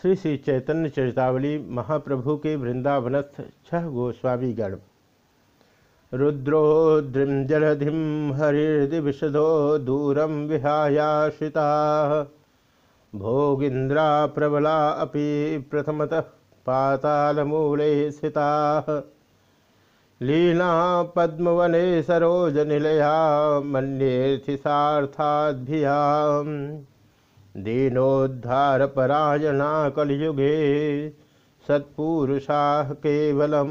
श्री श्री चैतन्य चरितावली महाप्रभु के वृंदावनस्थ छह गोस्वामीगण रुद्रोद्रिम हरिर्दि विशदो दूरम विहायाश्रिता। भोगिंद्रा प्रबला अपि प्रथमतः पातालमूले स्थिता। लीला पद्मवने सरोज निलया सरोजनिलया मन्येर्थिसार्थाद्भिया दीनोद्धारपरायणा कलयुगे सत्पुरुषा केवलम।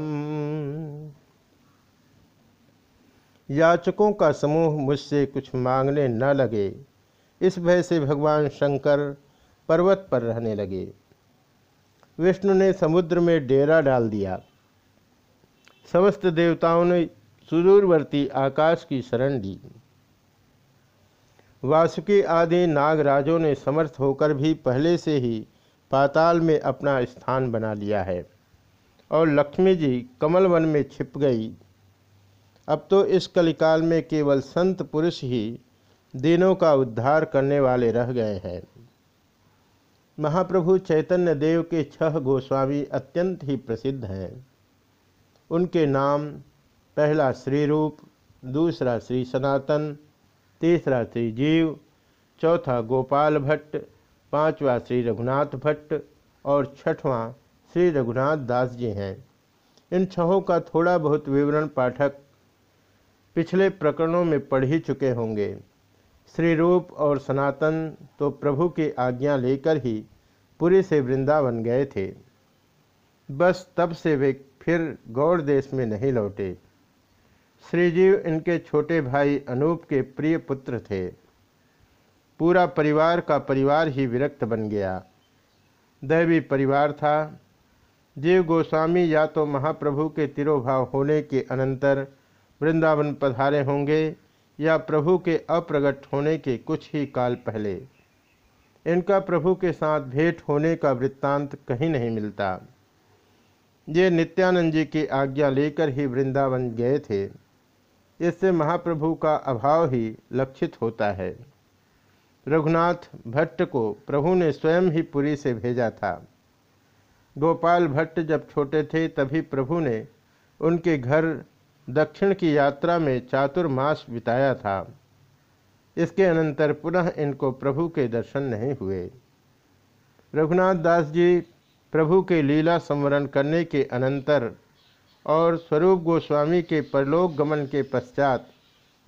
याचकों का समूह मुझसे कुछ मांगने न लगे। इस भय से भगवान शंकर पर्वत पर रहने लगे। विष्णु ने समुद्र में डेरा डाल दिया। समस्त देवताओं ने सुदूरवर्ती आकाश की शरण ली। वासुकी आदि नागराजों ने समर्थ होकर भी पहले से ही पाताल में अपना स्थान बना लिया है। और लक्ष्मी जी कमल वन में छिप गई। अब तो इस कलिकाल में केवल संत पुरुष ही दिनों का उद्धार करने वाले रह गए हैं। महाप्रभु चैतन्य देव के छह गोस्वामी अत्यंत ही प्रसिद्ध हैं। उनके नाम पहला श्री रूप दूसरा श्री सनातन तीसरा श्री जीव चौथा गोपाल भट्ट, पांचवा श्री रघुनाथ भट्ट और छठवां श्री रघुनाथ दास जी हैं। इन छहों का थोड़ा बहुत विवरण पाठक पिछले प्रकरणों में पढ़ ही चुके होंगे। श्री रूप और सनातन तो प्रभु की आज्ञा लेकर ही पुरी से वृंदावन गए थे। बस तब से वे फिर गौड़ देश में नहीं लौटे। श्रीजीव इनके छोटे भाई अनूप के प्रिय पुत्र थे। पूरा परिवार का परिवार ही विरक्त बन गया। दैवी परिवार था। जीव गोस्वामी या तो महाप्रभु के तिरोभाव होने के अनंतर वृंदावन पधारे होंगे या प्रभु के अप्रगट होने के कुछ ही काल पहले। इनका प्रभु के साथ भेंट होने का वृत्तांत कहीं नहीं मिलता। ये नित्यानंद जी की आज्ञा लेकर ही वृंदावन गए थे। इससे महाप्रभु का अभाव ही लक्षित होता है। रघुनाथ भट्ट को प्रभु ने स्वयं ही पुरी से भेजा था। गोपाल भट्ट जब छोटे थे, तभी प्रभु ने उनके घर दक्षिण की यात्रा में चातुर्मास बिताया था। इसके अनंतर पुनः इनको प्रभु के दर्शन नहीं हुए। रघुनाथ दास जी प्रभु के लीला संवरण करने के अनंतर और स्वरूप गोस्वामी के परलोक गमन के पश्चात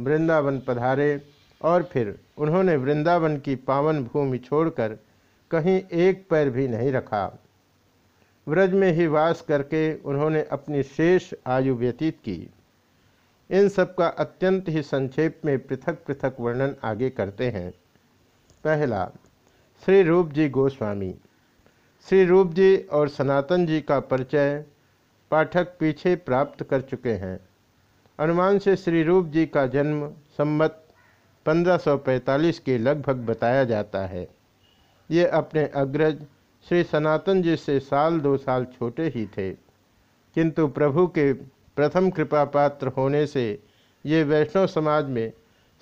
वृंदावन पधारे और फिर उन्होंने वृंदावन की पावन भूमि छोड़कर कहीं एक पैर भी नहीं रखा। व्रज में ही वास करके उन्होंने अपनी शेष आयु व्यतीत की। इन सब का अत्यंत ही संक्षेप में पृथक पृथक वर्णन आगे करते हैं। पहला, श्री रूप जी गोस्वामी। श्री रूप जी और सनातन जी का परिचय पाठक पीछे प्राप्त कर चुके हैं। अनुमान से श्री रूप जी का जन्म संमत 1545 के लगभग बताया जाता है। ये अपने अग्रज श्री सनातन जी से साल दो साल छोटे ही थे। किंतु प्रभु के प्रथम कृपा पात्र होने से ये वैष्णव समाज में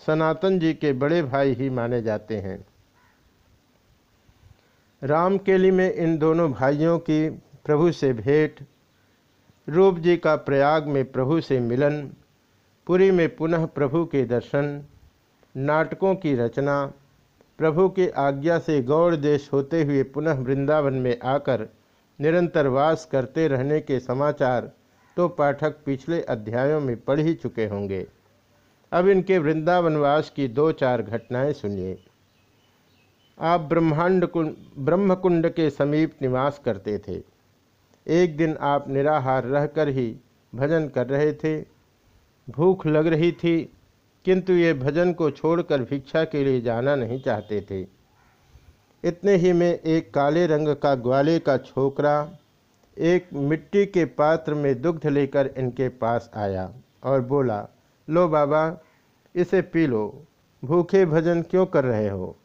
सनातन जी के बड़े भाई ही माने जाते हैं। रामकेली में इन दोनों भाइयों की प्रभु से भेंट रूप जी का प्रयाग में प्रभु से मिलन, पुरी में पुनः प्रभु के दर्शन, नाटकों की रचना, प्रभु की आज्ञा से गौड़ देश होते हुए पुनः वृंदावन में आकर निरंतर वास करते रहने के समाचार तो पाठक पिछले अध्यायों में पढ़ ही चुके होंगे। अब इनके वृंदावनवास की दो चार घटनाएँ सुनिए। आप ब्रह्मांड कुंड ब्रह्मकुंड के समीप निवास करते थे। एक दिन आप निराहार रहकर ही भजन कर रहे थे। भूख लग रही थी, किंतु ये भजन को छोड़कर भिक्षा के लिए जाना नहीं चाहते थे। इतने ही में एक काले रंग का ग्वाले का छोकरा एक मिट्टी के पात्र में दुग्ध लेकर इनके पास आया और बोला, लो बाबा, इसे पी लो। भूखे भजन क्यों कर रहे हो?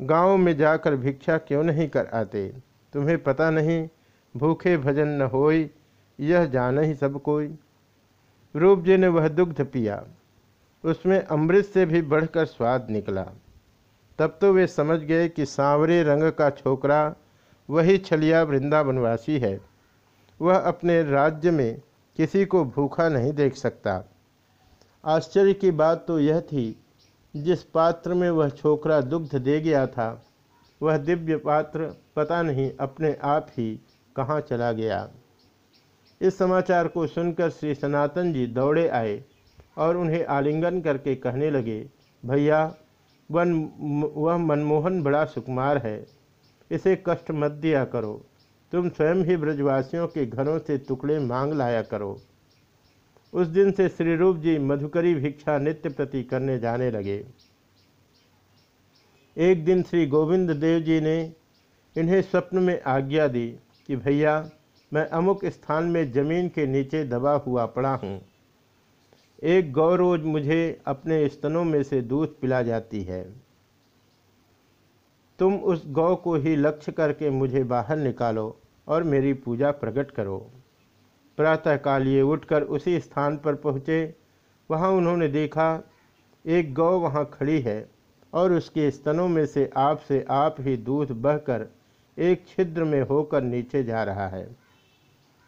गाँव में जाकर भिक्षा क्यों नहीं कर आते तुम्हें पता नहीं भूखे भजन न होई, यह जान ही सब कोई। रूप जी ने वह दुग्ध पिया, उसमें अमृत से भी बढ़कर स्वाद निकला। तब तो वे समझ गए कि सांवरे रंग का छोकरा वही छलिया वृंदावनवासी है। वह अपने राज्य में किसी को भूखा नहीं देख सकता। आश्चर्य की बात तो यह थी, जिस पात्र में वह छोकरा दुग्ध दे गया था, वह दिव्य पात्र पता नहीं, अपने आप ही कहाँ चला गया। इस समाचार को सुनकर श्री सनातन जी दौड़े आए और उन्हें आलिंगन करके कहने लगे, भैया, वन, वह मनमोहन बड़ा सुकुमार है। इसे कष्ट मत दिया करो। तुम स्वयं ही ब्रजवासियों के घरों से टुकड़े मांग लाया करो। उस दिन से श्री रूप जी मधुकरी भिक्षा नित्य प्रति करने जाने लगे। एक दिन श्री गोविंद देव जी ने इन्हें स्वप्न में आज्ञा दी। कि भैया, मैं अमुक स्थान में ज़मीन के नीचे दबा हुआ पड़ा हूँ। एक गौ रोज मुझे अपने स्तनों में से दूध पिला जाती है। तुम उस गौ को ही लक्ष्य करके मुझे बाहर निकालो और मेरी पूजा प्रकट करो। प्रातःकाल ये उठकर उसी स्थान पर पहुँचे। वहाँ उन्होंने देखा, एक गौ वहाँ खड़ी है और उसके स्तनों में से आप से आप ही दूध बहकर एक छिद्र में होकर नीचे जा रहा है।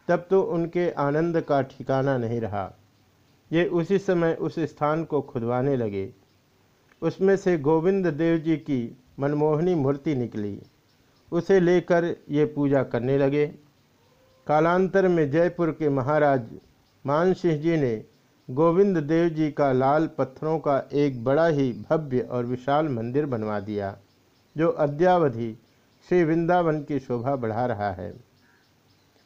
तब तो उनके आनंद का ठिकाना नहीं रहा। ये उसी समय उस स्थान को खुदवाने लगे। उसमें से गोविंद देव जी की मनमोहनी मूर्ति निकली। उसे लेकर ये पूजा करने लगे। कालांतर में जयपुर के महाराज मान जी ने गोविंद देव जी का लाल पत्थरों का एक बड़ा ही भव्य और विशाल मंदिर बनवा दिया, जो अद्यावधि श्री वृंदावन की शोभा बढ़ा रहा है।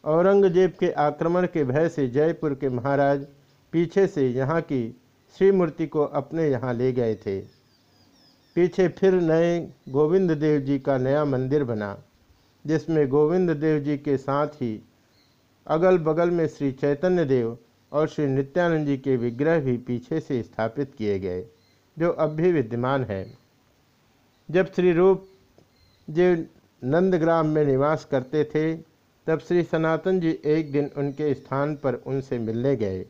औरंगज़ेब के आक्रमण के भय से जयपुर के महाराज पीछे से यहाँ की श्री मूर्ति को अपने यहाँ ले गए थे। पीछे फिर नए गोविंद देव जी का नया मंदिर बना, जिसमें गोविंद देव जी के साथ ही अगल बगल में श्री चैतन्य देव और श्री नित्यानंद जी के विग्रह भी पीछे से स्थापित किए गए, जो अब भी विद्यमान है। जब श्री रूप जी नंदग्राम में निवास करते थे, तब श्री सनातन जी एक दिन उनके स्थान पर उनसे मिलने गए।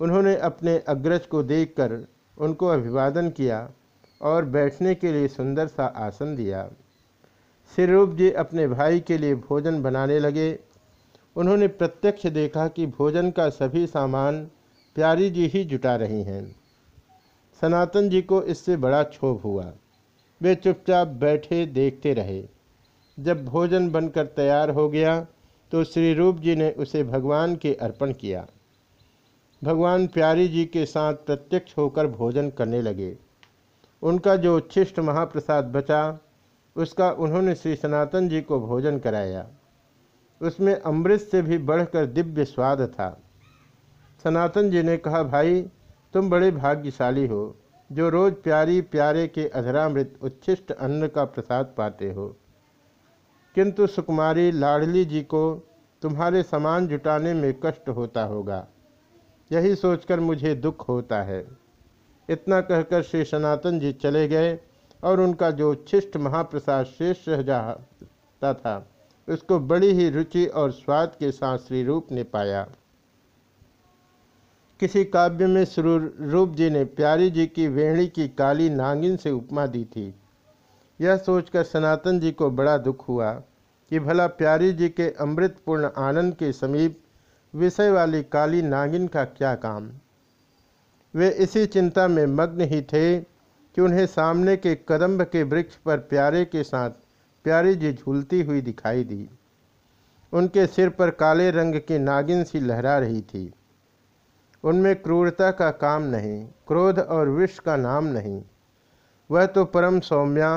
उन्होंने अपने अग्रज को देखकर उनको अभिवादन किया और बैठने के लिए सुंदर सा आसन दिया। श्री रूप जी अपने भाई के लिए भोजन बनाने लगे। उन्होंने प्रत्यक्ष देखा कि भोजन का सभी सामान प्यारी जी ही जुटा रही हैं। सनातन जी को इससे बड़ा क्षोभ हुआ। वे चुपचाप बैठे देखते रहे। जब भोजन बनकर तैयार हो गया तो श्री रूप जी ने उसे भगवान के अर्पण किया। भगवान प्यारी जी के साथ प्रत्यक्ष होकर भोजन करने लगे। उनका जो उच्छिष्ट महाप्रसाद बचा, उसका उन्होंने श्री सनातन जी को भोजन कराया। उसमें अमृत से भी बढ़कर दिव्य स्वाद था। सनातन जी ने कहा, भाई, तुम बड़े भाग्यशाली हो, जो रोज प्यारी प्यारे के अधरामृत उच्छिष्ट अन्न का प्रसाद पाते हो। किंतु सुकुमारी लाडली जी को तुम्हारे सामान जुटाने में कष्ट होता होगा। यही सोचकर मुझे दुख होता है। इतना कहकर श्री सनातन जी चले गए और उनका जो छिष्ट महाप्रसाद शेष रह जाता था, उसको बड़ी ही रुचि और स्वाद के साथ श्री रूप ने पाया। किसी काव्य में श्री रूप जी ने प्यारी जी की वेणी की काली नागिन से उपमा दी थी। यह सोचकर सनातन जी को बड़ा दुख हुआ कि भला प्यारी जी के अमृतपूर्ण आनंद के समीप विषय वाली काली नागिन का क्या काम। वे इसी चिंता में मग्न ही थे कि उन्हें सामने के कदम्ब के वृक्ष पर प्यारे के साथ प्यारी जी झूलती हुई दिखाई दी। उनके सिर पर काले रंग की नागिन सी लहरा रही थी। उनमें क्रूरता का काम नहीं, क्रोध और विष का नाम नहीं। वह तो परम सौम्या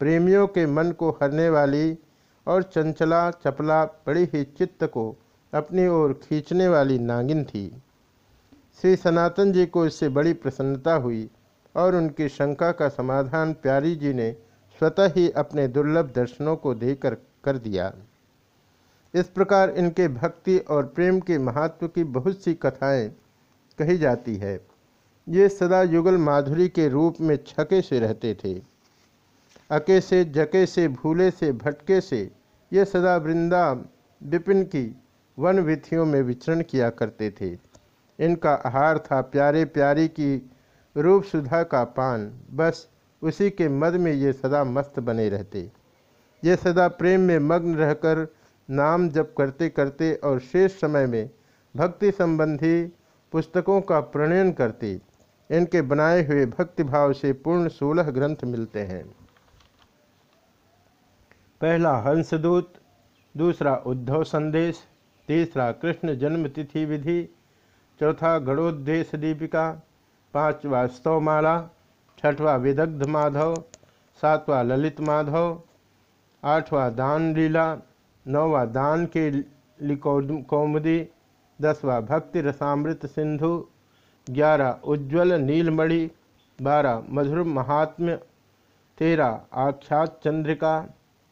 प्रेमियों के मन को हरने वाली और चंचला चपला बड़ी ही चित्त को अपनी ओर खींचने वाली नागिन थी। श्री सनातन जी को इससे बड़ी प्रसन्नता हुई और उनकी शंका का समाधान प्यारी जी ने स्वतः ही अपने दुर्लभ दर्शनों को देकर कर दिया। इस प्रकार इनके भक्ति और प्रेम के महत्व की बहुत सी कथाएँ कही जाती है। ये सदा युगल माधुरी के रूप में छके से रहते थे। अके से, जके से, भूले से, भटके से, ये सदा वृंदा विपिन की वन विथियों में विचरण किया करते थे। इनका आहार था प्यारे प्यारी की रूप सुधा का पान। बस उसी के मद में ये सदा मस्त बने रहते। ये सदा प्रेम में मग्न रहकर नाम जप करते करते और शेष समय में भक्ति संबंधी पुस्तकों का प्रणयन करते। इनके बनाए हुए भक्तिभाव से पूर्ण सोलह ग्रंथ मिलते हैं। पहला हंसदूत, दूसरा उद्धव संदेश, तीसरा कृष्ण जन्म तिथि विधि, चौथा गणोद्देश दीपिका, पांचवा स्तवमाला, छठवा विदग्ध माधव, सातवां ललित माधव, आठवां दान लीला, नौवा दान के कौमुदी, दसवा भक्ति रसामृत सिंधु, ग्यारह उज्ज्वल नीलमणि, बारह मधुर महात्म्य, तेरह आख्यात चंद्रिका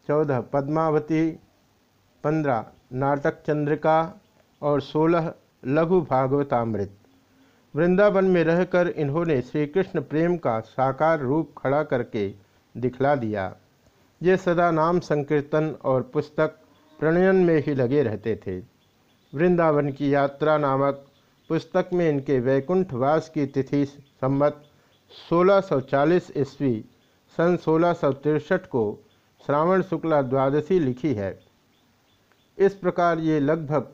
चौदह, पद्मावती, पंद्रह नाटक चंद्रिका और सोलह, लघु भागवतामृत। वृंदावन में रहकर इन्होंने श्री कृष्ण प्रेम का साकार रूप खड़ा करके दिखला दिया। ये सदा नाम संकीर्तन और पुस्तक प्रणयन में ही लगे रहते थे। वृंदावन की यात्रा नामक पुस्तक में इनके वैकुंठवास की तिथि सम्मत 1640 ईस्वी सन सोलह को श्रावण शुक्ला द्वादशी लिखी है। इस प्रकार ये लगभग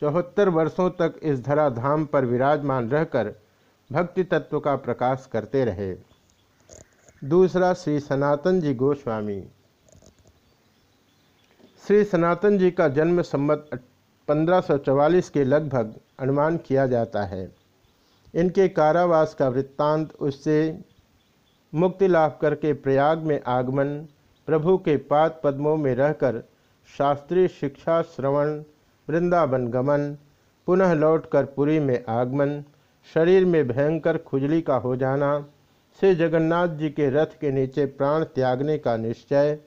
चौहत्तर वर्षों तक इस धराधाम पर विराजमान रहकर भक्ति तत्व का प्रकाश करते रहे। दूसरा श्री सनातन जी गोस्वामी। श्री सनातन जी का जन्म संबत 1544 के लगभग अनुमान किया जाता है। इनके कारावास का वृत्तांत उससे मुक्ति लाभ करके प्रयाग में आगमन प्रभु के पाद पद्मों में रहकर शास्त्रीय शिक्षा श्रवण, वृंदावन गमन, पुनः लौटकर पुरी में आगमन, शरीर में भयंकर खुजली का हो जाना से जगन्नाथ जी के रथ के नीचे प्राण त्यागने का निश्चय,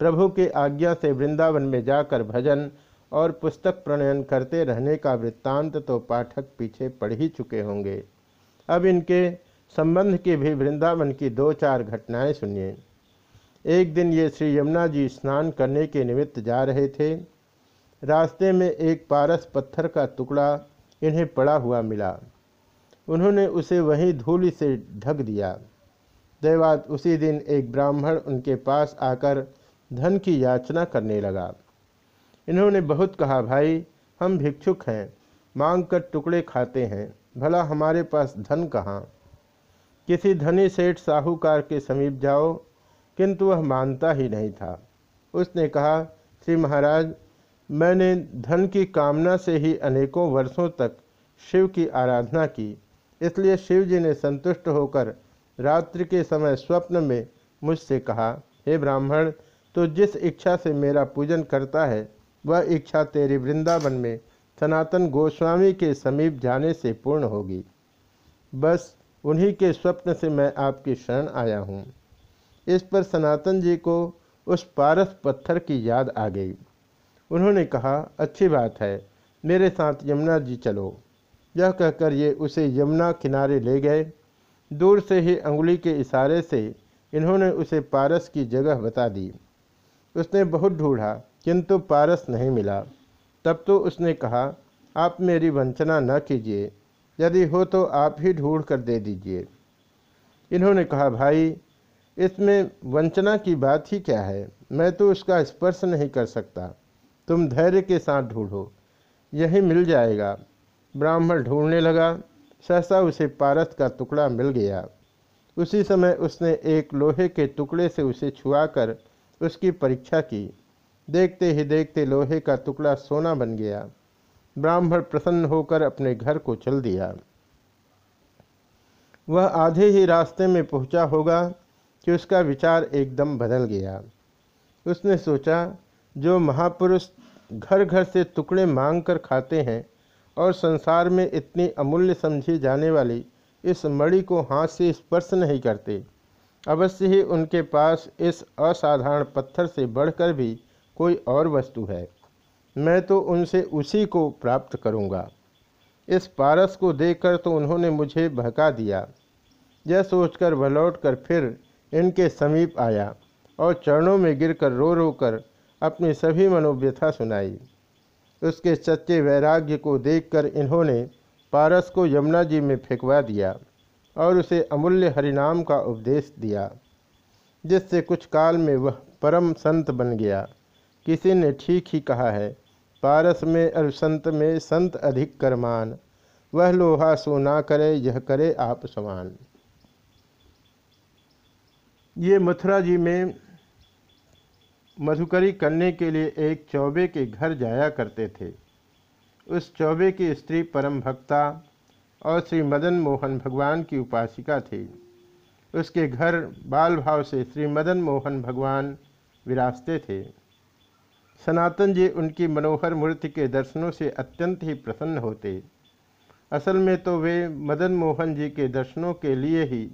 प्रभु के आज्ञा से वृंदावन में जाकर भजन और पुस्तक प्रणयन करते रहने का वृत्तांत तो पाठक पीछे पढ़ ही चुके होंगे। अब इनके संबंध की भी वृंदावन की दो चार घटनाएँ सुनिए। एक दिन ये श्री यमुना जी स्नान करने के निमित्त जा रहे थे। रास्ते में एक पारस पत्थर का टुकड़ा इन्हें पड़ा हुआ मिला। उन्होंने उसे वहीं धूल से ढक दिया। दैवाद उसी दिन एक ब्राह्मण उनके पास आकर धन की याचना करने लगा। इन्होंने बहुत कहा, भाई, हम भिक्षुक हैं मांग कर टुकड़े खाते हैं, भला हमारे पास धन कहाँ? किसी धनी सेठ साहूकार के समीप जाओ किंतु वह मानता ही नहीं था। उसने कहा, श्री महाराज, मैंने धन की कामना से ही अनेकों वर्षों तक शिव की आराधना की। इसलिए शिव जी ने संतुष्ट होकर रात्रि के समय स्वप्न में मुझसे कहा, हे ब्राह्मण तो जिस इच्छा से मेरा पूजन करता है, वह इच्छा तेरी वृंदावन में सनातन गोस्वामी के समीप जाने से पूर्ण होगी। बस उन्हीं के स्वप्न से मैं आपकी शरण आया हूँ। इस पर सनातन जी को उस पारस पत्थर की याद आ गई। उन्होंने कहा, अच्छी बात है, मेरे साथ यमुना जी चलो। यह कहकर ये उसे यमुना किनारे ले गए। दूर से ही अंगुली के इशारे से इन्होंने उसे पारस की जगह बता दी। उसने बहुत ढूंढा, किंतु पारस नहीं मिला। तब तो उसने कहा, आप मेरी वंचना न कीजिए, यदि हो तो आप ही ढूंढ कर दे दीजिए। इन्होंने कहा, भाई इसमें वंचना की बात ही क्या है? मैं तो उसका स्पर्श नहीं कर सकता। तुम धैर्य के साथ ढूंढो। यही मिल जाएगा। ब्राह्मण ढूँढने लगा। सहसा उसे पारस का टुकड़ा मिल गया। उसी समय उसने एक लोहे के टुकड़े से उसे छुआकर उसकी परीक्षा की। देखते ही देखते लोहे का टुकड़ा सोना बन गया। ब्राह्मण प्रसन्न होकर अपने घर को चल दिया। वह आधे ही रास्ते में पहुँचा होगा। कि उसका विचार एकदम बदल गया। उसने सोचा, जो महापुरुष घर घर से टुकड़े मांग कर खाते हैं और संसार में इतनी अमूल्य समझी जाने वाली इस मणि को हाथ से स्पर्श नहीं करते, अवश्य ही उनके पास इस असाधारण पत्थर से बढ़कर भी कोई और वस्तु है। मैं तो उनसे उसी को प्राप्त करूँगा। इस पारस को देखकर तो उन्होंने मुझे बहका दिया। यह सोचकर वह लौटकर फिर इनके समीप आया और चरणों में गिरकर रो रो कर अपनी सभी मनोव्यथा सुनाई। उसके सच्चे वैराग्य को देखकर इन्होंने पारस को यमुना जी में फेंकवा दिया और उसे अमूल्य हरिनाम का उपदेश दिया, जिससे कुछ काल में वह परम संत बन गया। किसी ने ठीक ही कहा है, पारस में और संत में संत अधिक करमान, वह लोहा सो ना करे, यह करे आप समान। ये मथुरा जी में मधुकरी करने के लिए एक चौबे के घर जाया करते थे। उस चौबे की स्त्री परम भक्ता और श्री मदन मोहन भगवान की उपासिका थी। उसके घर बाल भाव से श्री मदन मोहन भगवान विराजते थे। सनातन जी उनकी मनोहर मूर्ति के दर्शनों से अत्यंत ही प्रसन्न होते। असल में तो वे मदन मोहन जी के दर्शनों के लिए ही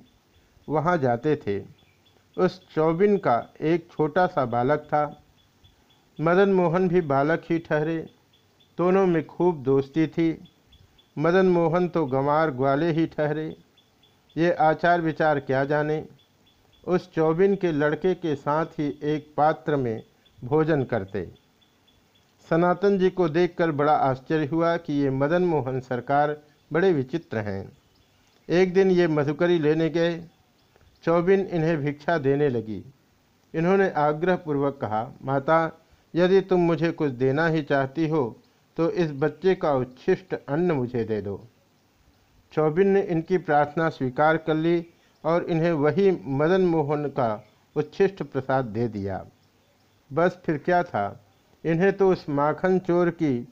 वहाँ जाते थे। उस चौबिन का एक छोटा सा बालक था। मदन मोहन भी बालक ही ठहरे। दोनों में खूब दोस्ती थी। मदन मोहन तो गंवार ग्वाले ही ठहरे। ये आचार विचार क्या जाने? उस चौबिन के लड़के के साथ ही एक पात्र में भोजन करते। सनातन जी को देखकर बड़ा आश्चर्य हुआ कि ये मदन मोहन सरकार बड़े विचित्र हैं। एक दिन ये मधुकरी लेने गए। चौबिन इन्हें भिक्षा देने लगी। इन्होंने आग्रहपूर्वक कहा, माता, यदि तुम मुझे कुछ देना ही चाहती हो तो इस बच्चे का उच्छिष्ट अन्न मुझे दे दो। चौबिन ने इनकी प्रार्थना स्वीकार कर ली और इन्हें वही मदन मोहन का उच्छिष्ट प्रसाद दे दिया। बस फिर क्या था? इन्हें तो उस माखन चोर की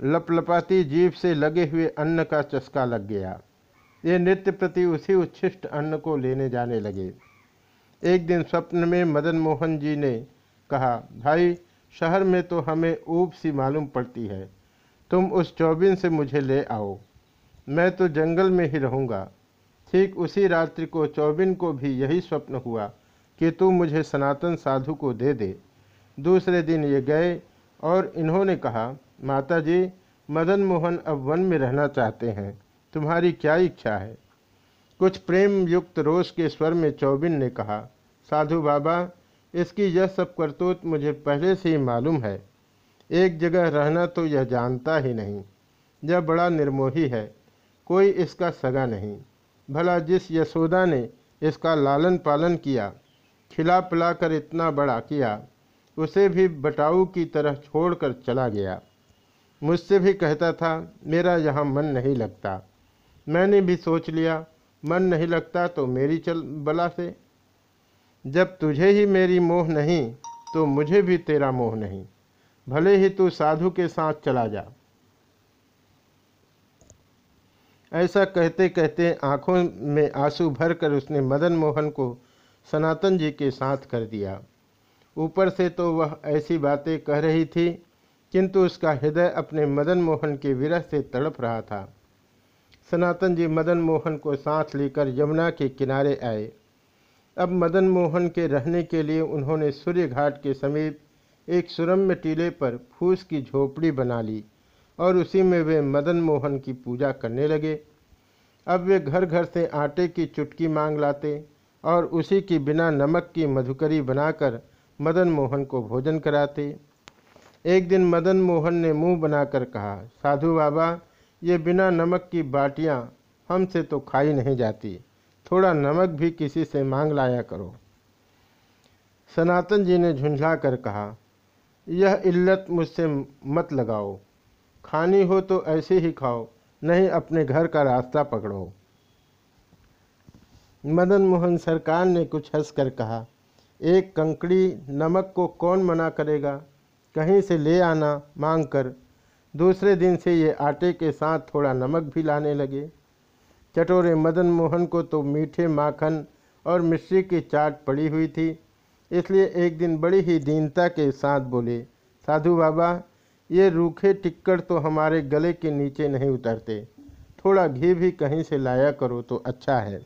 लपलपाती जीव से लगे हुए अन्न का चस्का लग गया। ये नित्य प्रति उसी उच्छिष्ट अन्न को लेने जाने लगे। एक दिन स्वप्न में मदन मोहन जी ने कहा, भाई, शहर में तो हमें ऊब सी मालूम पड़ती है। तुम उस चौबिन से मुझे ले आओ। मैं तो जंगल में ही रहूँगा। ठीक उसी रात्रि को चौबिन को भी यही स्वप्न हुआ कि तू मुझे सनातन साधु को दे दे। दूसरे दिन ये गए और इन्होंने कहा माता जी मदन मोहन अब वन में रहना चाहते हैं। तुम्हारी क्या इच्छा है? कुछ प्रेम युक्त रोष के स्वर में चौबिन ने कहा, साधु बाबा, इसकी यह सब करतूत मुझे पहले से ही मालूम है। एक जगह रहना तो यह जानता ही नहीं। यह बड़ा निर्मोही है। कोई इसका सगा नहीं। भला जिस यशोदा ने इसका लालन पालन किया, खिला पिला कर इतना बड़ा किया, उसे भी बटाऊ की तरह छोड़कर चला गया। मुझसे भी कहता था, मेरा यहाँ मन नहीं लगता। मैंने भी सोच लिया, मन नहीं लगता तो मेरी चल बला से। जब तुझे ही मेरी मोह नहीं तो मुझे भी तेरा मोह नहीं। भले ही तू साधु के साथ चला जा। ऐसा कहते कहते आँखों में आँसू भरकर उसने मदन मोहन को सनातन जी के साथ कर दिया। ऊपर से तो वह ऐसी बातें कह रही थी, किंतु उसका हृदय अपने मदन मोहन के विरह से तड़प रहा था। सनातन जी मदन मोहन को साथ लेकर यमुना के किनारे आए। अब मदन मोहन के रहने के लिए उन्होंने सूर्य घाट के समीप एक सुरम्य टीले पर फूस की झोपड़ी बना ली और उसी में वे मदन मोहन की पूजा करने लगे। अब वे घर घर से आटे की चुटकी मांग लाते और उसी की बिना नमक की मधुकरी बनाकर मदन मोहन को भोजन कराते। एक दिन मदन मोहन ने मुँह बनाकर कहा, साधु बाबा ये बिना नमक की बाटियाँ हमसे तो खाई नहीं जाती। थोड़ा नमक भी किसी से मांग लाया करो। सनातन जी ने झुंझला कर कहा, यह इल्लत मुझसे मत लगाओ। खानी हो तो ऐसे ही खाओ, नहीं अपने घर का रास्ता पकड़ो। मदन मोहन सरकार ने कुछ हंसकर कहा, एक कंकड़ी नमक को कौन मना करेगा? कहीं से ले आना मांग कर दूसरे दिन से ये आटे के साथ थोड़ा नमक भी लाने लगे। चटोरे मदन मोहन को तो मीठे माखन और मिश्री की चाट पड़ी हुई थी, इसलिए एक दिन बड़ी ही दीनता के साथ बोले, साधु बाबा, ये रूखे टिक्कड़ तो हमारे गले के नीचे नहीं उतरते। थोड़ा घी भी कहीं से लाया करो तो अच्छा है।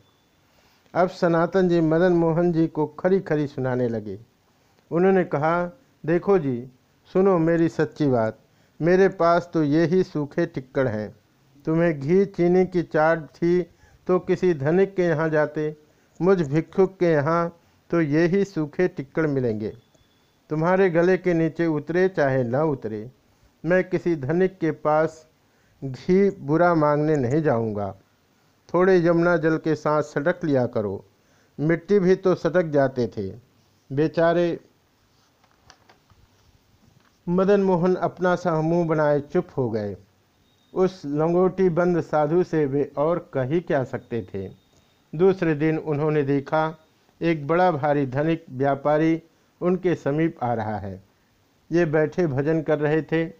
अब सनातन जी मदन मोहन जी को खरी खरी सुनाने लगे। उन्होंने कहा, देखो जी, सुनो मेरी सच्ची बात। मेरे पास तो ये ही सूखे टिक्कड़ हैं। तुम्हें घी चीनी की चाट थी तो किसी धनिक के यहाँ जाते। मुझ भिक्षुक के यहाँ तो ये ही सूखे टिक्कड़ मिलेंगे। तुम्हारे गले के नीचे उतरे चाहे ना उतरे। मैं किसी धनिक के पास घी बुरा मांगने नहीं जाऊँगा। थोड़े यमुना जल के साथ सटक लिया करो। मिट्टी भी तो सटक जाते थे। बेचारे मदन मोहन अपना सा मुँह बनाए चुप हो गए। उस लंगोटी बंद साधु से वे और कही क्या सकते थे। दूसरे दिन उन्होंने देखा, एक बड़ा भारी धनिक व्यापारी उनके समीप आ रहा है। ये बैठे भजन कर रहे थे।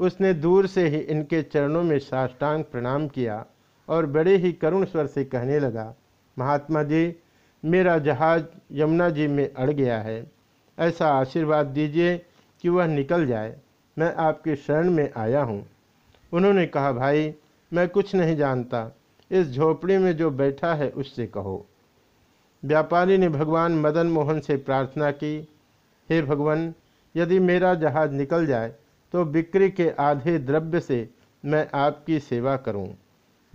उसने दूर से ही इनके चरणों में साष्टांग प्रणाम किया और बड़े ही करुण स्वर से कहने लगा, महात्मा जी, मेरा जहाज़ यमुना जी में अड़ गया है। ऐसा आशीर्वाद दीजिए कि वह निकल जाए। मैं आपके शरण में आया हूँ। उन्होंने कहा, भाई, मैं कुछ नहीं जानता। इस झोपड़ी में जो बैठा है उससे कहो। व्यापारी ने भगवान मदन मोहन से प्रार्थना की, हे भगवान, यदि मेरा जहाज़ निकल जाए तो बिक्री के आधे द्रव्य से मैं आपकी सेवा करूँ।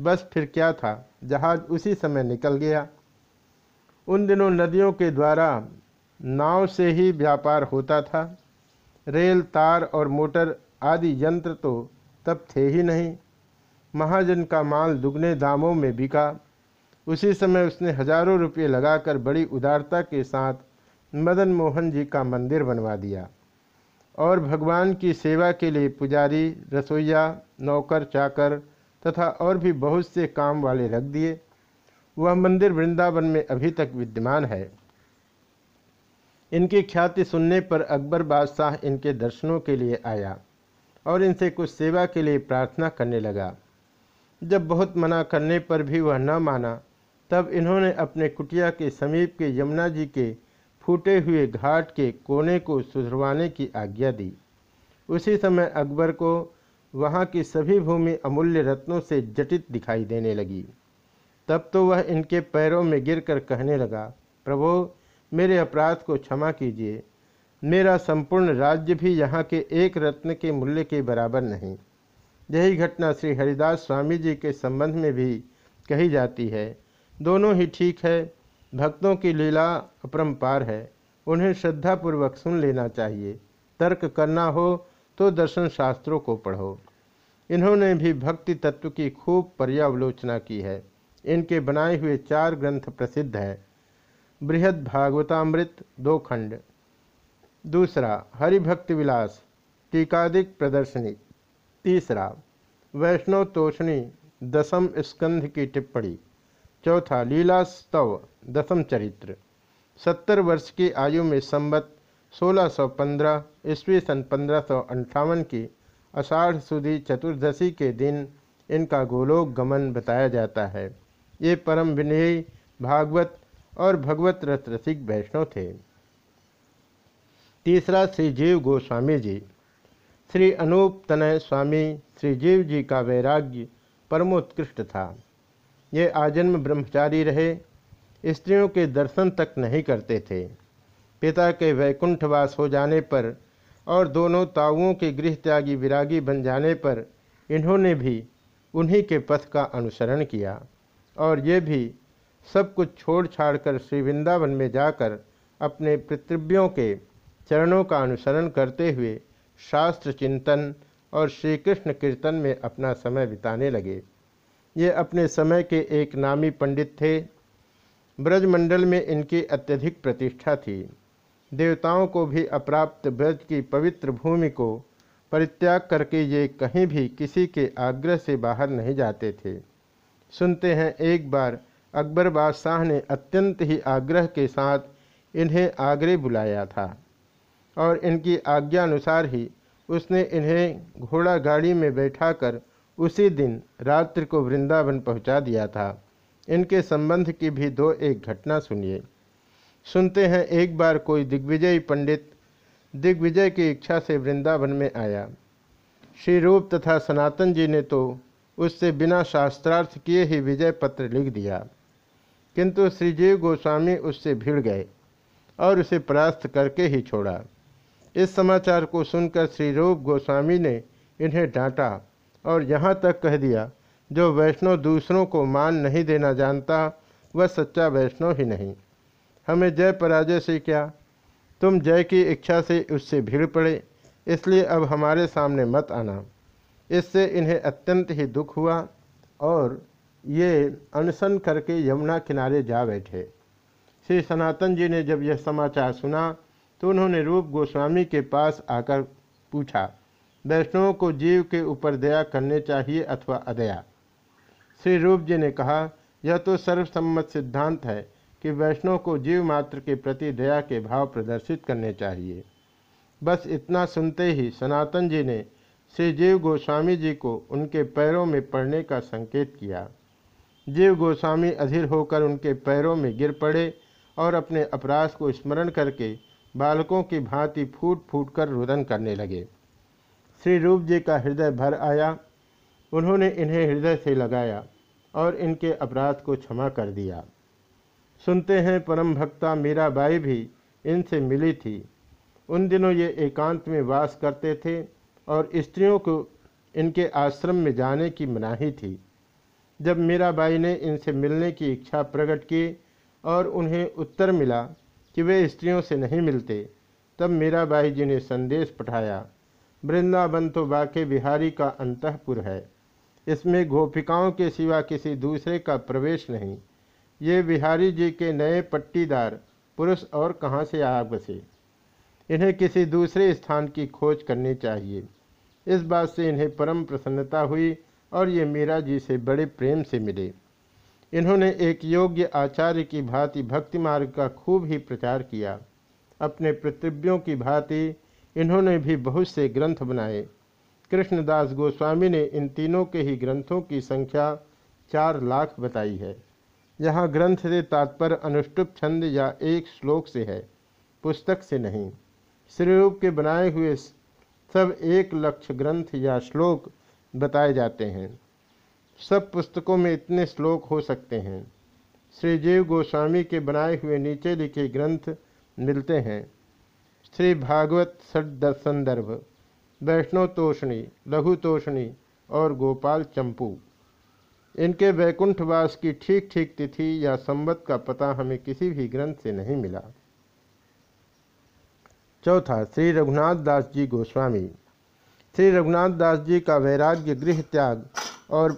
बस फिर क्या था? जहाज़ उसी समय निकल गया। उन दिनों नदियों के द्वारा नाव से ही व्यापार होता था। रेल, तार और मोटर आदि यंत्र तो तब थे ही नहीं। महाजन का माल दुगने दामों में बिका। उसी समय उसने हज़ारों रुपये लगाकर बड़ी उदारता के साथ मदन मोहन जी का मंदिर बनवा दिया और भगवान की सेवा के लिए पुजारी, रसोईया, नौकर, चाकर तथा और भी बहुत से काम वाले रख दिए। वह मंदिर वृंदावन में अभी तक विद्यमान है। इनकी ख्याति सुनने पर अकबर बादशाह इनके दर्शनों के लिए आया और इनसे कुछ सेवा के लिए प्रार्थना करने लगा। जब बहुत मना करने पर भी वह न माना, तब इन्होंने अपने कुटिया के समीप के यमुना जी के फूटे हुए घाट के कोने को सुधरवाने की आज्ञा दी। उसी समय अकबर को वहाँ की सभी भूमि अमूल्य रत्नों से जटित दिखाई देने लगी। तब तो वह इनके पैरों में गिरकर कहने लगा, प्रभो मेरे अपराध को क्षमा कीजिए। मेरा संपूर्ण राज्य भी यहाँ के एक रत्न के मूल्य के बराबर नहीं। यही घटना श्री हरिदास स्वामी जी के संबंध में भी कही जाती है। दोनों ही ठीक है। भक्तों की लीला अपरम्पार है। उन्हें श्रद्धापूर्वक सुन लेना चाहिए। तर्क करना हो तो दर्शन शास्त्रों को पढ़ो। इन्होंने भी भक्ति तत्व की खूब पर्यावलोचना की है। इनके बनाए हुए चार ग्रंथ प्रसिद्ध हैं। बृहद भागवतामृत दो खंड। दूसरा, हरिभक्ति विलास, टीकादिक प्रदर्शनी। तीसरा, वैष्णव तोषणी, दसम स्कंध की टिप्पणी। चौथा, लीला स्तव, दसम चरित्र। सत्तर वर्ष की आयु में संबत 1615 ईस्वी सन पंद्रह की अषाढ़ सुदी चतुर्दशी के दिन इनका गोलोक गमन बताया जाता है। ये परम विनयी भागवत और भगवत रथ रसिक वैष्णव थे। तीसरा श्री जीव गोस्वामी जी। श्री अनूप तनय स्वामी श्री जीव जी का वैराग्य परमोत्कृष्ट था। ये आजन्म ब्रह्मचारी रहे, स्त्रियों के दर्शन तक नहीं करते थे। पिता के वैकुंठवास हो जाने पर और दोनों ताऊओं के गृह त्यागी विरागी बन जाने पर इन्होंने भी उन्हीं के पथ का अनुसरण किया और ये भी सब कुछ छोड़ छाड़ कर श्री वृंदावन में जाकर अपने पितृव्यों के चरणों का अनुसरण करते हुए शास्त्र चिंतन और श्री कृष्ण कीर्तन में अपना समय बिताने लगे। ये अपने समय के एक नामी पंडित थे। ब्रजमंडल में इनकी अत्यधिक प्रतिष्ठा थी। देवताओं को भी अप्राप्त ब्रज की पवित्र भूमि को परित्याग करके ये कहीं भी किसी के आग्रह से बाहर नहीं जाते थे। सुनते हैं एक बार अकबर बादशाह ने अत्यंत ही आग्रह के साथ इन्हें आगरे बुलाया था और इनकी आज्ञानुसार ही उसने इन्हें घोड़ा गाड़ी में बैठाकर उसी दिन रात्रि को वृंदावन पहुँचा दिया था। इनके संबंध की भी दो एक घटना सुनिए। सुनते हैं एक बार कोई दिग्विजयी पंडित दिग्विजय की इच्छा से वृंदावन में आया। श्री रूप तथा सनातन जी ने तो उससे बिना शास्त्रार्थ किए ही विजय पत्र लिख दिया। किंतु श्रीजीव गोस्वामी उससे भिड़ गए और उसे परास्त करके ही छोड़ा। इस समाचार को सुनकर श्री रूप गोस्वामी ने इन्हें डांटा और यहाँ तक कह दिया, जो वैष्णव दूसरों को मान नहीं देना जानता, वह सच्चा वैष्णव ही नहीं। हमें जय पराजय से क्या? तुम जय की इच्छा से उससे भीड़ पड़े, इसलिए अब हमारे सामने मत आना। इससे इन्हें अत्यंत ही दुख हुआ और ये अनशन करके यमुना किनारे जा बैठे। श्री सनातन जी ने जब यह समाचार सुना तो उन्होंने रूप गोस्वामी के पास आकर पूछा, वैष्णवों को जीव के ऊपर दया करने चाहिए अथवा अदया? श्री रूप जी ने कहा, यह तो सर्वसम्मत सिद्धांत है कि वैष्णव को जीव मात्र के प्रति दया के भाव प्रदर्शित करने चाहिए। बस इतना सुनते ही सनातन जी ने श्री जीव गोस्वामी जी को उनके पैरों में पड़ने का संकेत किया। जीव गोस्वामी अधीर होकर उनके पैरों में गिर पड़े और अपने अपराध को स्मरण करके बालकों की भांति फूट फूट कर रुदन करने लगे। श्री रूप जी का हृदय भर आया। उन्होंने इन्हें हृदय से लगाया और इनके अपराध को क्षमा कर दिया। सुनते हैं परम भक्ता मीराबाई भी इनसे मिली थी। उन दिनों ये एकांत में वास करते थे और स्त्रियों को इनके आश्रम में जाने की मनाही थी। जब मीराबाई ने इनसे मिलने की इच्छा प्रकट की और उन्हें उत्तर मिला कि वे स्त्रियों से नहीं मिलते, तब मीराबाई जी ने संदेश पठाया, वृंदावन तो बाके बिहारी का अंतपुर है। इसमें गोपिकाओं के सिवा किसी दूसरे का प्रवेश नहीं। ये बिहारी जी के नए पट्टीदार पुरुष और कहाँ से आ बसे? इन्हें किसी दूसरे स्थान की खोज करनी चाहिए। इस बात से इन्हें परम प्रसन्नता हुई और ये मीरा जी से बड़े प्रेम से मिले। इन्होंने एक योग्य आचार्य की भांति भक्ति मार्ग का खूब ही प्रचार किया। अपने प्रतिव्यों की भांति इन्होंने भी बहुत से ग्रंथ बनाए। कृष्णदास गोस्वामी ने इन तीनों के ही ग्रंथों की संख्या चार लाख बताई है। यहाँ ग्रंथ से तात्पर्य अनुष्टुप छंद या एक श्लोक से है, पुस्तक से नहीं। श्रीरूप के बनाए हुए सब एक लक्ष्य ग्रंथ या श्लोक बताए जाते हैं। सब पुस्तकों में इतने श्लोक हो सकते हैं। श्री जीव गोस्वामी के बनाए हुए नीचे लिखे ग्रंथ मिलते हैं। श्री भागवत षड संदर्भ, वैष्णव तोषणी, लघु तोषणी और गोपाल चंपू। इनके वैकुंठवास की ठीक ठीक तिथि या संवत का पता हमें किसी भी ग्रंथ से नहीं मिला। चौथा, श्री रघुनाथ दास जी गोस्वामी। श्री रघुनाथ दास जी का वैराग्य गृह त्याग और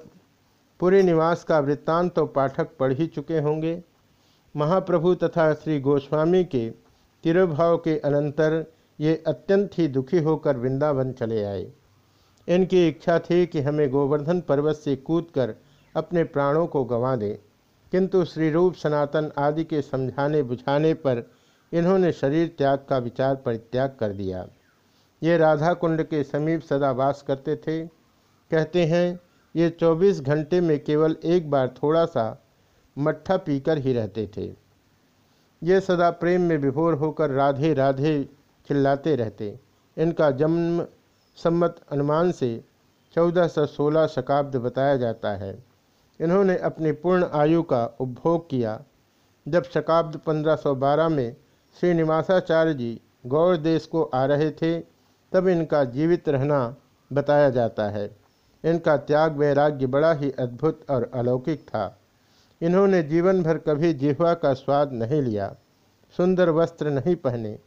पूरे निवास का वृत्तांत तो पाठक पढ़ ही चुके होंगे। महाप्रभु तथा श्री गोस्वामी के तिरुभाव के अनंतर ये अत्यंत ही दुखी होकर वृंदावन चले आए। इनकी इच्छा थी कि हमें गोवर्धन पर्वत से कूदकर अपने प्राणों को गंवा दें, किंतु श्री रूप सनातन आदि के समझाने बुझाने पर इन्होंने शरीर त्याग का विचार परित्याग कर दिया। ये राधा कुंड के समीप सदा वास करते थे। कहते हैं, ये 24 घंटे में केवल एक बार थोड़ा सा मट्ठा पीकर ही रहते थे। ये सदा प्रेम में विभोर होकर राधे राधे चिल्लाते रहते। इनका जन्म सम्मत अनुमान से 1416 शकाब्द बताया जाता है। इन्होंने अपनी पूर्ण आयु का उपभोग किया। जब शकाब्द 1512 में श्रीनिवासाचार्य जी गौर देश को आ रहे थे तब इनका जीवित रहना बताया जाता है। इनका त्याग वैराग्य बड़ा ही अद्भुत और अलौकिक था। इन्होंने जीवन भर कभी जिहवा का स्वाद नहीं लिया, सुंदर वस्त्र नहीं पहने,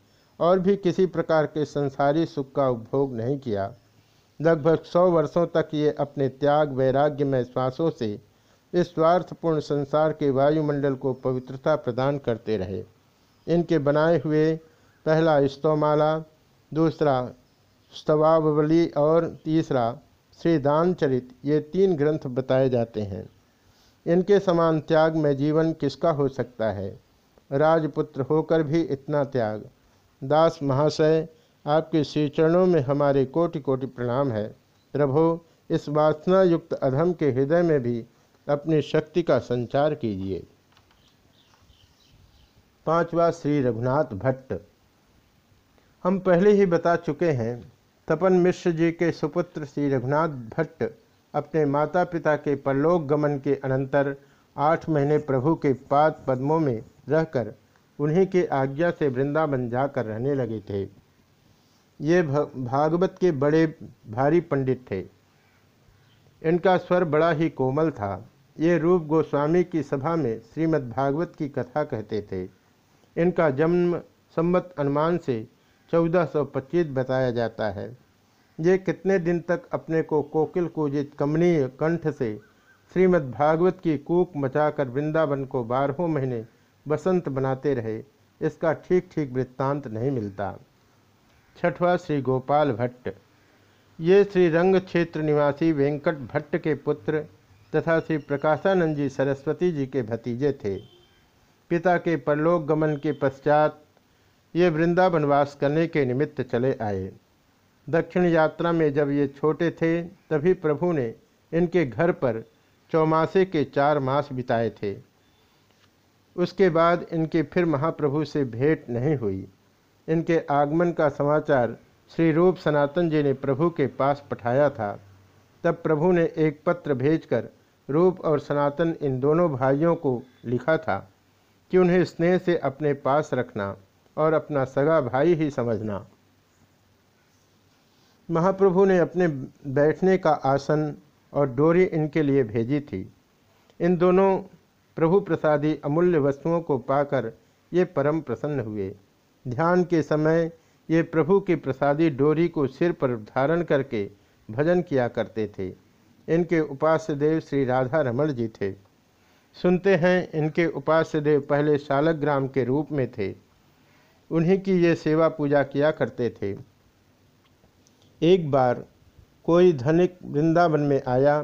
और भी किसी प्रकार के संसारी सुख का उपभोग नहीं किया। लगभग सौ वर्षों तक ये अपने त्याग वैराग्य में श्वासों से इस स्वार्थपूर्ण संसार के वायुमंडल को पवित्रता प्रदान करते रहे। इनके बनाए हुए पहला स्तोमाला, दूसरा स्तवावली और तीसरा श्री दानचरित ये तीन ग्रंथ बताए जाते हैं। इनके समान त्याग में जीवन किसका हो सकता है? राजपुत्र होकर भी इतना त्याग। दास महाशय, आपके श्री चरणों में हमारे कोटि कोटि प्रणाम है। प्रभो, इस वासना युक्त अधम के हृदय में भी अपनी शक्ति का संचार कीजिए। पांचवा श्री रघुनाथ भट्ट। हम पहले ही बता चुके हैं तपन मिश्र जी के सुपुत्र श्री रघुनाथ भट्ट अपने माता पिता के परलोक गमन के अनंतर आठ महीने प्रभु के पाद पद्मों में रहकर उन्हीं के आज्ञा से वृंदावन जाकर रहने लगे थे। ये भागवत के बड़े भारी पंडित थे। इनका स्वर बड़ा ही कोमल था। ये रूप गोस्वामी की सभा में श्रीमद् भागवत की कथा कहते थे। इनका जन्म सम्मत अनुमान से 1425 बताया जाता है। ये कितने दिन तक अपने को कोकिल कुजित कमनीय कंठ से श्रीमद् भागवत की कूक मचाकर वृंदावन को बारहों महीने बसंत बनाते रहे, इसका ठीक ठीक वृत्तांत नहीं मिलता। छठवा श्री गोपाल भट्ट। ये श्री रंग क्षेत्र निवासी वेंकट भट्ट के पुत्र तथा श्री प्रकाशानंद जी सरस्वती जी के भतीजे थे। पिता के परलोक गमन के पश्चात ये वृंदावनवास करने के निमित्त चले आए। दक्षिण यात्रा में जब ये छोटे थे, तभी प्रभु ने इनके घर पर चौमासे के चार मास बिताए थे। उसके बाद इनके फिर महाप्रभु से भेंट नहीं हुई। इनके आगमन का समाचार श्री रूप सनातन जी ने प्रभु के पास पठाया था। तब प्रभु ने एक पत्र भेजकर रूप और सनातन इन दोनों भाइयों को लिखा था कि उन्हें स्नेह से अपने पास रखना। और अपना सगा भाई ही समझना। महाप्रभु ने अपने बैठने का आसन और डोरी इनके लिए भेजी थी। इन दोनों प्रभु प्रसादी अमूल्य वस्तुओं को पाकर ये परम प्रसन्न हुए। ध्यान के समय ये प्रभु की प्रसादी डोरी को सिर पर धारण करके भजन किया करते थे। इनके उपास्य देव श्री राधा रमण जी थे। सुनते हैं इनके उपास्य देव पहले शालक ग्राम के रूप में थे। उन्हीं की ये सेवा पूजा किया करते थे। एक बार कोई धनिक वृंदावन में आया।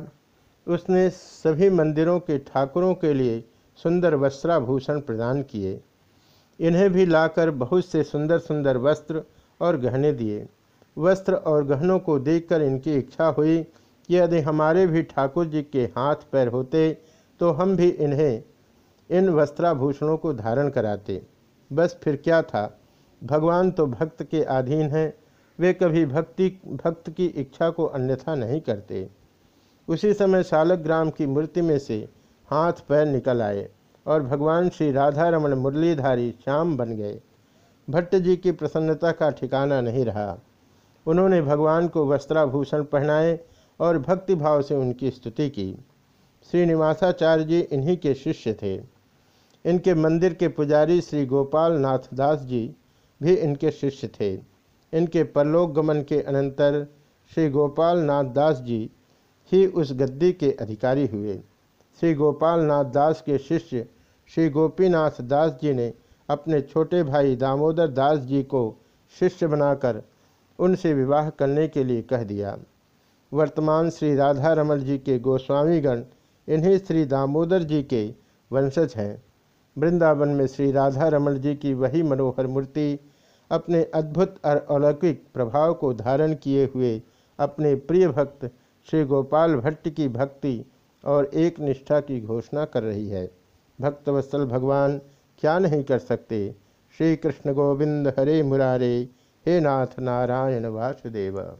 उसने सभी मंदिरों के ठाकुरों के लिए सुंदर वस्त्राभूषण प्रदान किए। इन्हें भी लाकर बहुत से सुंदर सुंदर वस्त्र और गहने दिए। वस्त्र और गहनों को देखकर इनकी इच्छा हुई कि यदि हमारे भी ठाकुर जी के हाथ पैर होते तो हम भी इन्हें इन वस्त्राभूषणों को धारण कराते। बस फिर क्या था? भगवान तो भक्त के अधीन हैं, वे कभी भक्ति, भक्त की इच्छा को अन्यथा नहीं करते। उसी समय शालक ग्राम की मूर्ति में से हाथ पैर निकल आए और भगवान श्री राधा रमन मुरलीधारी श्याम बन गए। भट्ट जी की प्रसन्नता का ठिकाना नहीं रहा। उन्होंने भगवान को वस्त्राभूषण पहनाए और भक्तिभाव से उनकी स्तुति की। श्रीनिवासाचार्य जी इन्हीं के शिष्य थे। इनके मंदिर के पुजारी श्री गोपाल नाथ दास जी भी इनके शिष्य थे। इनके परलोक गमन के अनंतर श्री गोपाल नाथ दास जी ही उस गद्दी के अधिकारी हुए। श्री गोपाल नाथ दास के शिष्य श्री गोपीनाथ दास जी ने अपने छोटे भाई दामोदर दास जी को शिष्य बनाकर उनसे विवाह करने के लिए कह दिया। वर्तमान श्री राधा रमन जी के गोस्वामीगण इन्हीं श्री दामोदर जी के वंशज हैं। वृंदावन में श्री राधा रमन जी की वही मनोहर मूर्ति अपने अद्भुत और अलौकिक प्रभाव को धारण किए हुए अपने प्रिय भक्त श्री गोपाल भट्ट की भक्ति और एक निष्ठा की घोषणा कर रही है। भक्तवत्सल भगवान, क्या नहीं कर सकते? श्री कृष्ण गोविंद हरे मुरारे, हे नाथ नारायण वासुदेव।